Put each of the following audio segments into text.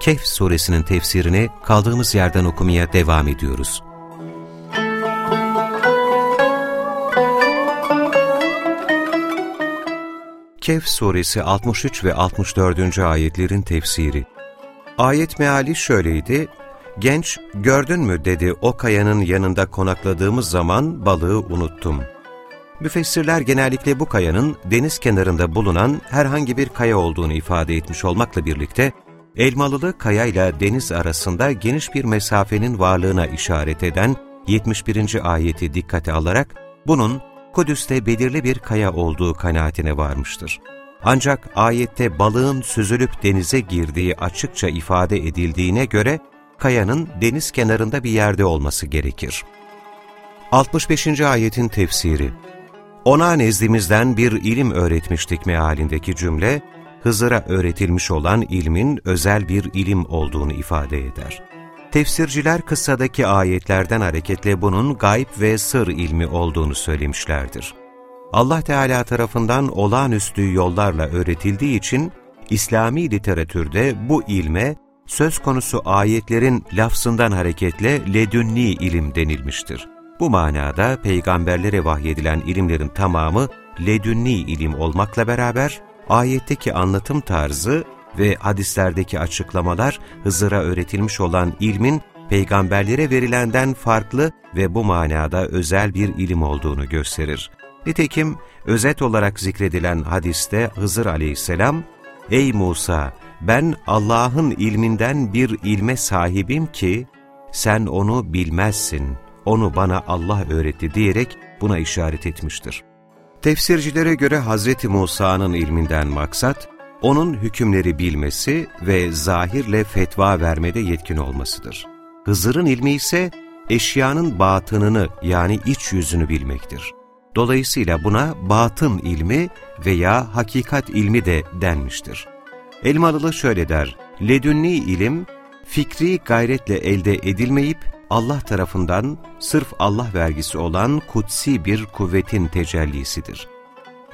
Kehf suresinin tefsirini kaldığımız yerden okumaya devam ediyoruz. Kehf suresi 63 ve 64. ayetlerin tefsiri Ayet meali şöyleydi, Genç, gördün mü dedi o kayanın yanında konakladığımız zaman balığı unuttum. Müfessirler genellikle bu kayanın deniz kenarında bulunan herhangi bir kaya olduğunu ifade etmiş olmakla birlikte, Elmalılı kaya ile deniz arasında geniş bir mesafenin varlığına işaret eden 71. ayeti dikkate alarak bunun Kudüs'te belirli bir kaya olduğu kanaatine varmıştır. Ancak ayette balığın süzülüp denize girdiği açıkça ifade edildiğine göre kayanın deniz kenarında bir yerde olması gerekir. 65. ayetin tefsiri Ona nezdimizden bir ilim öğretmiştik mealindeki cümle, Hızır'a öğretilmiş olan ilmin özel bir ilim olduğunu ifade eder. Tefsirciler kıssadaki ayetlerden hareketle bunun gayb ve sır ilmi olduğunu söylemişlerdir. Allah Teala tarafından olağanüstü yollarla öğretildiği için İslami literatürde bu ilme söz konusu ayetlerin lafzından hareketle ledünni ilim denilmiştir. Bu manada peygamberlere vahyedilen ilimlerin tamamı ledünni ilim olmakla beraber ayetteki anlatım tarzı ve hadislerdeki açıklamalar Hızır'a öğretilmiş olan ilmin peygamberlere verilenden farklı ve bu manada özel bir ilim olduğunu gösterir. Nitekim özet olarak zikredilen hadiste Hızır aleyhisselam, Ey Musa! Ben Allah'ın ilminden bir ilme sahibim ki, sen onu bilmezsin, onu bana Allah öğretti diyerek buna işaret etmiştir. Tefsircilere göre Hz. Musa'nın ilminden maksat, onun hükümleri bilmesi ve zahirle fetva vermede yetkin olmasıdır. Hızır'ın ilmi ise eşyanın batınını yani iç yüzünü bilmektir. Dolayısıyla buna batın ilmi veya hakikat ilmi de denmiştir. Elmalılı şöyle der, ledünni ilim, fikri gayretle elde edilmeyip Allah tarafından sırf Allah vergisi olan kutsi bir kuvvetin tecellisidir.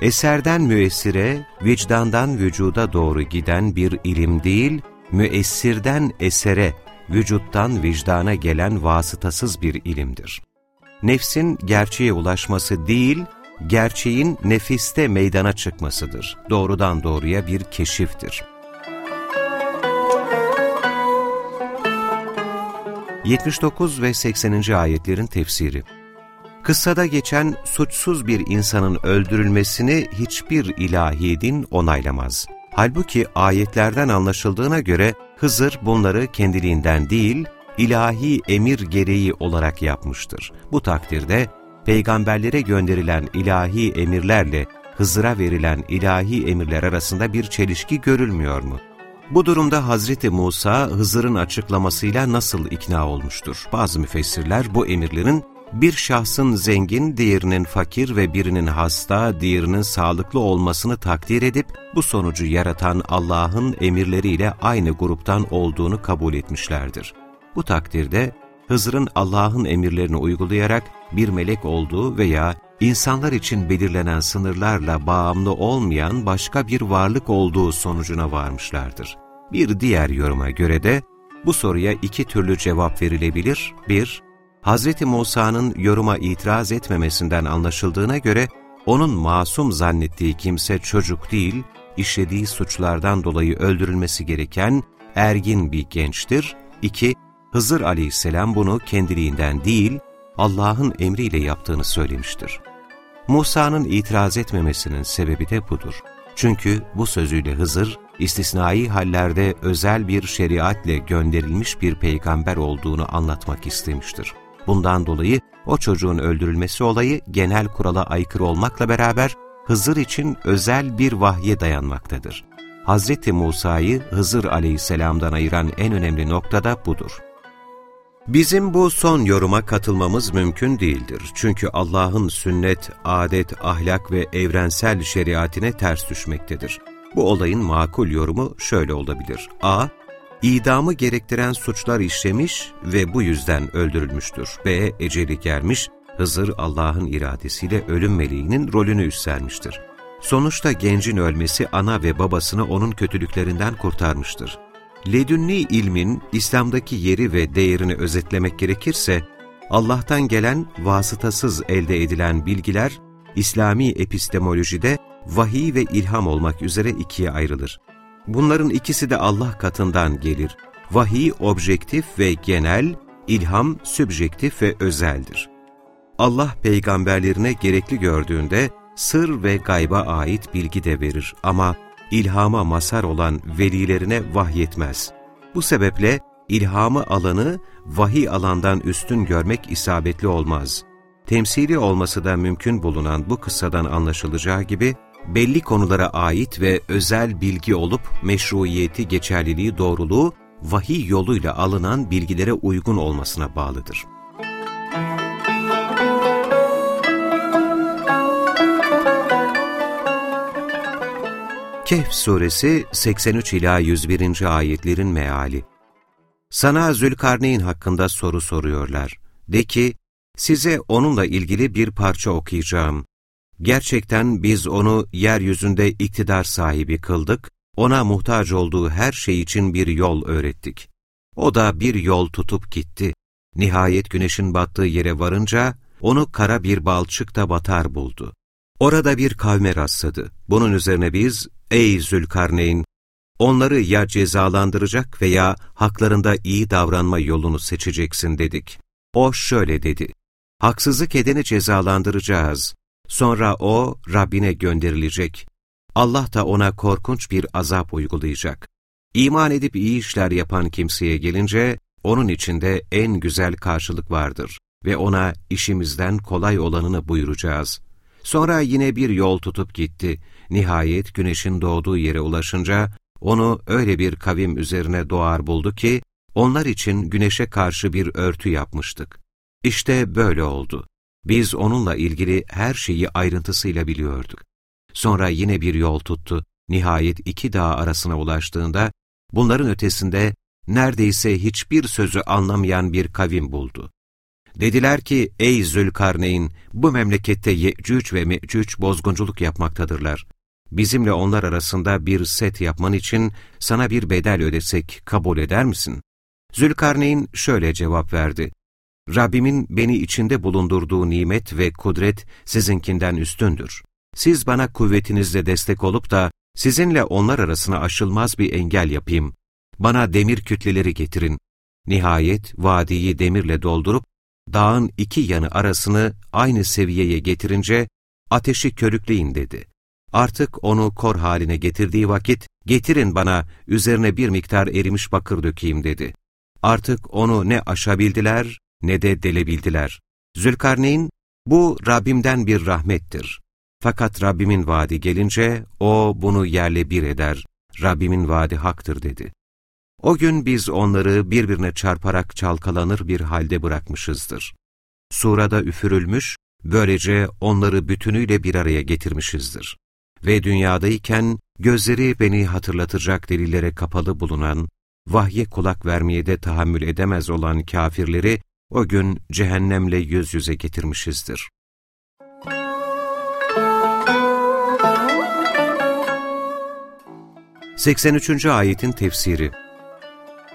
Eserden müessire, vicdandan vücuda doğru giden bir ilim değil, müessirden esere, vücuttan vicdana gelen vasıtasız bir ilimdir. Nefsin gerçeğe ulaşması değil, gerçeğin nefiste meydana çıkmasıdır. Doğrudan doğruya bir keşiftir. 79 ve 80. ayetlerin tefsiri Kıssada geçen suçsuz bir insanın öldürülmesini hiçbir ilahi din onaylamaz. Halbuki ayetlerden anlaşıldığına göre Hızır bunları kendiliğinden değil, ilahi emir gereği olarak yapmıştır. Bu takdirde peygamberlere gönderilen ilahi emirlerle Hızır'a verilen ilahi emirler arasında bir çelişki görülmüyor mu? Bu durumda Hazreti Musa Hızır'ın açıklamasıyla nasıl ikna olmuştur? Bazı müfessirler bu emirlerin bir şahsın zengin, diğerinin fakir ve birinin hasta, diğerinin sağlıklı olmasını takdir edip bu sonucu yaratan Allah'ın emirleriyle aynı gruptan olduğunu kabul etmişlerdir. Bu takdirde Hızır'ın Allah'ın emirlerini uygulayarak bir melek olduğu veya insanlar için belirlenen sınırlarla bağımlı olmayan başka bir varlık olduğu sonucuna varmışlardır. Bir diğer yoruma göre de bu soruya iki türlü cevap verilebilir. 1- Hz. Musa'nın yoruma itiraz etmemesinden anlaşıldığına göre onun masum zannettiği kimse çocuk değil, işlediği suçlardan dolayı öldürülmesi gereken ergin bir gençtir. 2. Hızır aleyhisselam bunu kendiliğinden değil, Allah'ın emriyle yaptığını söylemiştir. Musa'nın itiraz etmemesinin sebebi de budur. Çünkü bu sözüyle Hızır, istisnai hallerde özel bir şeriatle gönderilmiş bir peygamber olduğunu anlatmak istemiştir. Bundan dolayı o çocuğun öldürülmesi olayı genel kurala aykırı olmakla beraber Hızır için özel bir vahye dayanmaktadır. Hz. Musa'yı Hızır aleyhisselamdan ayıran en önemli nokta da budur. Bizim bu son yoruma katılmamız mümkün değildir. Çünkü Allah'ın sünnet, adet, ahlak ve evrensel şeriatine ters düşmektedir. Bu olayın makul yorumu şöyle olabilir. A. İdamı gerektiren suçlar işlemiş ve bu yüzden öldürülmüştür. B. Eceli gelmiş, Hızır Allah'ın iradesiyle ölüm meleğinin rolünü üstlenmiştir. Sonuçta gencin ölmesi ana ve babasını onun kötülüklerinden kurtarmıştır. Ledünni ilmin İslam'daki yeri ve değerini özetlemek gerekirse, Allah'tan gelen vasıtasız elde edilen bilgiler, İslami epistemolojide vahiy ve ilham olmak üzere ikiye ayrılır. Bunların ikisi de Allah katından gelir. Vahiy objektif ve genel, ilham sübjektif ve özeldir. Allah peygamberlerine gerekli gördüğünde sır ve gayba ait bilgi de verir ama ilhama masar olan velilerine vahyetmez. Bu sebeple ilhamı alanı vahiy alandan üstün görmek isabetli olmaz. Temsili olması da mümkün bulunan bu kıssadan anlaşılacağı gibi, belli konulara ait ve özel bilgi olup meşruiyeti, geçerliliği, doğruluğu vahiy yoluyla alınan bilgilere uygun olmasına bağlıdır. Kehf suresi 83 ila 101. ayetlerin meali. Sana Zülkarneyn hakkında soru soruyorlar. De ki, size onunla ilgili bir parça okuyacağım. Gerçekten biz onu yeryüzünde iktidar sahibi kıldık, ona muhtaç olduğu her şey için bir yol öğrettik. O da bir yol tutup gitti. Nihayet güneşin battığı yere varınca, onu kara bir balçıkta batar buldu. Orada bir kavme rastladı. Bunun üzerine biz, ey Zülkarneyn, onları ya cezalandıracak veya haklarında iyi davranma yolunu seçeceksin dedik. O şöyle dedi, haksızlık edeni cezalandıracağız. Sonra o Rabbine gönderilecek. Allah da ona korkunç bir azap uygulayacak. İman edip iyi işler yapan kimseye gelince, onun içinde en güzel karşılık vardır ve ona işimizden kolay olanını buyuracağız. Sonra yine bir yol tutup gitti. Nihayet güneşin doğduğu yere ulaşınca, onu öyle bir kavim üzerine doğar buldu ki, onlar için güneşe karşı bir örtü yapmıştık. İşte böyle oldu. Biz onunla ilgili her şeyi ayrıntısıyla biliyorduk. Sonra yine bir yol tuttu. Nihayet iki dağ arasına ulaştığında, bunların ötesinde neredeyse hiçbir sözü anlamayan bir kavim buldu. Dediler ki, ey Zülkarneyn, bu memlekette Ye'cüc ve Me'cüc bozgunculuk yapmaktadırlar. Bizimle onlar arasında bir set yapman için sana bir bedel ödesek kabul eder misin? Zülkarneyn şöyle cevap verdi. Rabbimin beni içinde bulundurduğu nimet ve kudret sizinkinden üstündür. Siz bana kuvvetinizle destek olup da sizinle onlar arasına aşılmaz bir engel yapayım. Bana demir kütleleri getirin. Nihayet vadiyi demirle doldurup dağın iki yanı arasını aynı seviyeye getirince ateşi körükleyin dedi. Artık onu kor haline getirdiği vakit getirin bana üzerine bir miktar erimiş bakır dökeyim dedi. Artık onu ne aşabildiler ne de delebildiler. Zülkarneyn, bu Rabbimden bir rahmettir. Fakat Rabbimin vaadi gelince o bunu yerle bir eder. Rabbimin vaadi haktır dedi. O gün biz onları birbirine çarparak çalkalanır bir halde bırakmışızdır. Surada üfürülmüş, böylece onları bütünüyle bir araya getirmişizdir. Ve dünyadayken gözleri beni hatırlatacak delillere kapalı bulunan, vahye kulak vermeye de tahammül edemez olan kafirleri o gün cehennemle yüz yüze getirmişizdir. Seksen üçüncü ayetin tefsiri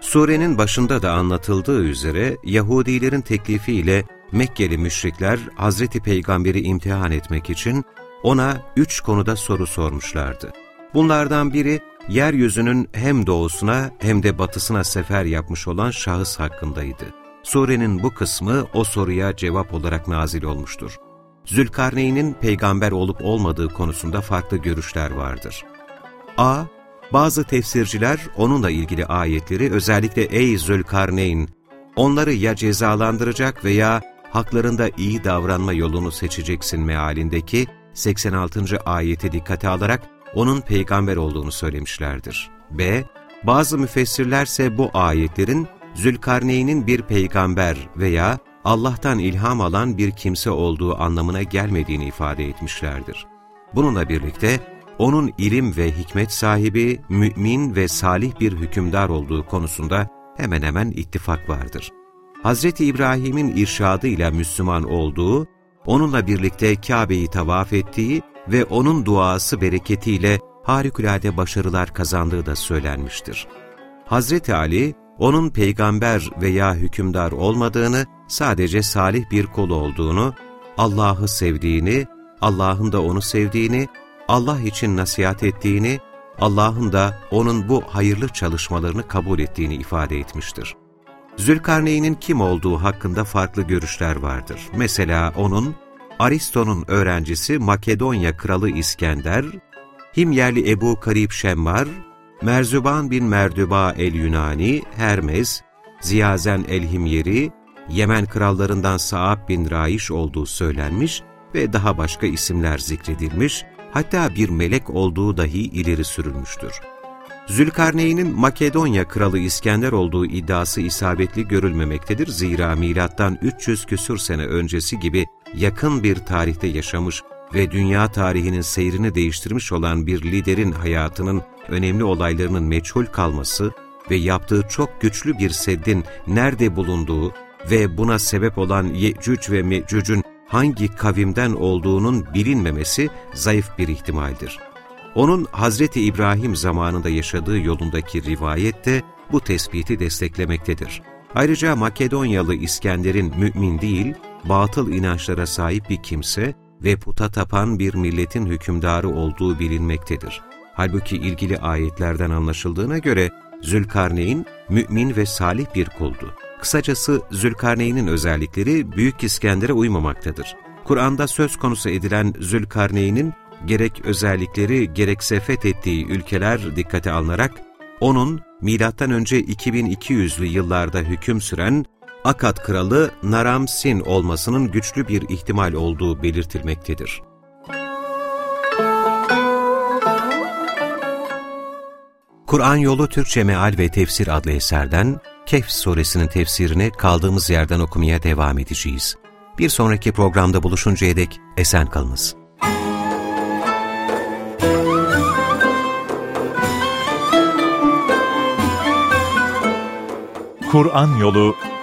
Surenin başında da anlatıldığı üzere Yahudilerin teklifiyle Mekkeli müşrikler Hazreti Peygamber'i imtihan etmek için ona üç konuda soru sormuşlardı. Bunlardan biri yeryüzünün hem doğusuna hem de batısına sefer yapmış olan şahıs hakkındaydı. Surenin bu kısmı o soruya cevap olarak nazil olmuştur. Zülkarneyn'in peygamber olup olmadığı konusunda farklı görüşler vardır. A. Bazı tefsirciler onunla ilgili ayetleri özellikle ''Ey Zülkarneyn, onları ya cezalandıracak veya haklarında iyi davranma yolunu seçeceksin mealindeki 86. ayeti dikkate alarak onun peygamber olduğunu söylemişlerdir. B. Bazı müfessirlerse bu ayetlerin Zülkarneyn'in bir peygamber veya Allah'tan ilham alan bir kimse olduğu anlamına gelmediğini ifade etmişlerdir. Bununla birlikte onun ilim ve hikmet sahibi, mümin ve salih bir hükümdar olduğu konusunda hemen hemen ittifak vardır. Hz. İbrahim'in irşadıyla Müslüman olduğu, onunla birlikte Kabe'yi tavaf ettiği ve onun duası bereketiyle harikulade başarılar kazandığı da söylenmiştir. Hazreti Ali, onun peygamber veya hükümdar olmadığını, sadece salih bir kul olduğunu, Allah'ı sevdiğini, Allah'ın da onu sevdiğini, Allah için nasihat ettiğini, Allah'ın da onun bu hayırlı çalışmalarını kabul ettiğini ifade etmiştir. Zülkarneyn'in kim olduğu hakkında farklı görüşler vardır. Mesela onun, Aristo'nun öğrencisi Makedonya Kralı İskender, Himyerli Ebu Karib Şemmar, Merzuban bin Merdüba el-Yunani, Hermes, Ziyazen el-Himyeri, Yemen krallarından Saab bin Raiş olduğu söylenmiş ve daha başka isimler zikredilmiş, hatta bir melek olduğu dahi ileri sürülmüştür. Zülkarneyn'in Makedonya kralı İskender olduğu iddiası isabetli görülmemektedir. Zira milattan 300 küsur sene öncesi gibi yakın bir tarihte yaşamış ve dünya tarihinin seyrini değiştirmiş olan bir liderin hayatının önemli olaylarının meçhul kalması ve yaptığı çok güçlü bir seddin nerede bulunduğu ve buna sebep olan Yecüc ve Mecüc'ün hangi kavimden olduğunun bilinmemesi zayıf bir ihtimaldir. Onun Hazreti İbrahim zamanında yaşadığı yolundaki rivayet de bu tespiti desteklemektedir. Ayrıca Makedonyalı İskender'in mümin değil, batıl inançlara sahip bir kimse ve puta tapan bir milletin hükümdarı olduğu bilinmektedir. Halbuki ilgili ayetlerden anlaşıldığına göre Zülkarneyn mümin ve salih bir kuldu. Kısacası Zülkarneyn'in özellikleri Büyük İskender'e uymamaktadır. Kur'an'da söz konusu edilen Zülkarneyn'in gerek özellikleri gerekse fethettiği ülkeler dikkate alınarak onun M.Ö. 2200'lü yıllarda hüküm süren Akad kralı Naram Sin olmasının güçlü bir ihtimal olduğu belirtilmektedir. Kur'an Yolu Türkçe Meal ve Tefsir adlı eserden Kehf suresinin tefsirini kaldığımız yerden okumaya devam edeceğiz. Bir sonraki programda buluşuncaya dek esen kalınız. Kur'an Yolu